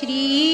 Shri